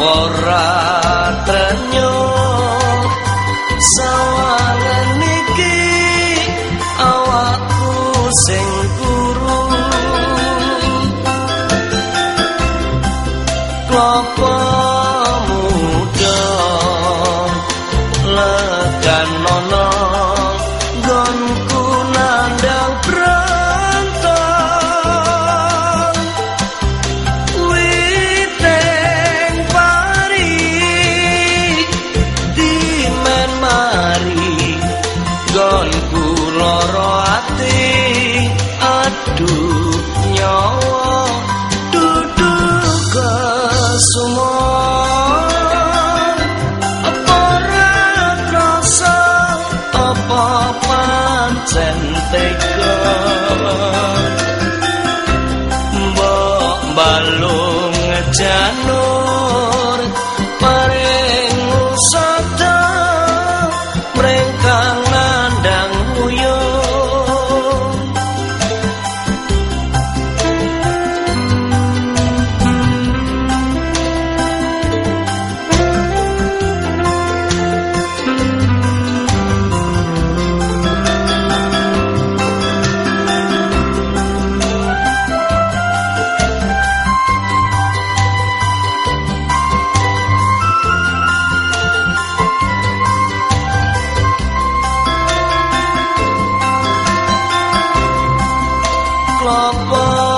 ora trenyo sawane niki awakku sing guru. Klopo muda lah say Allah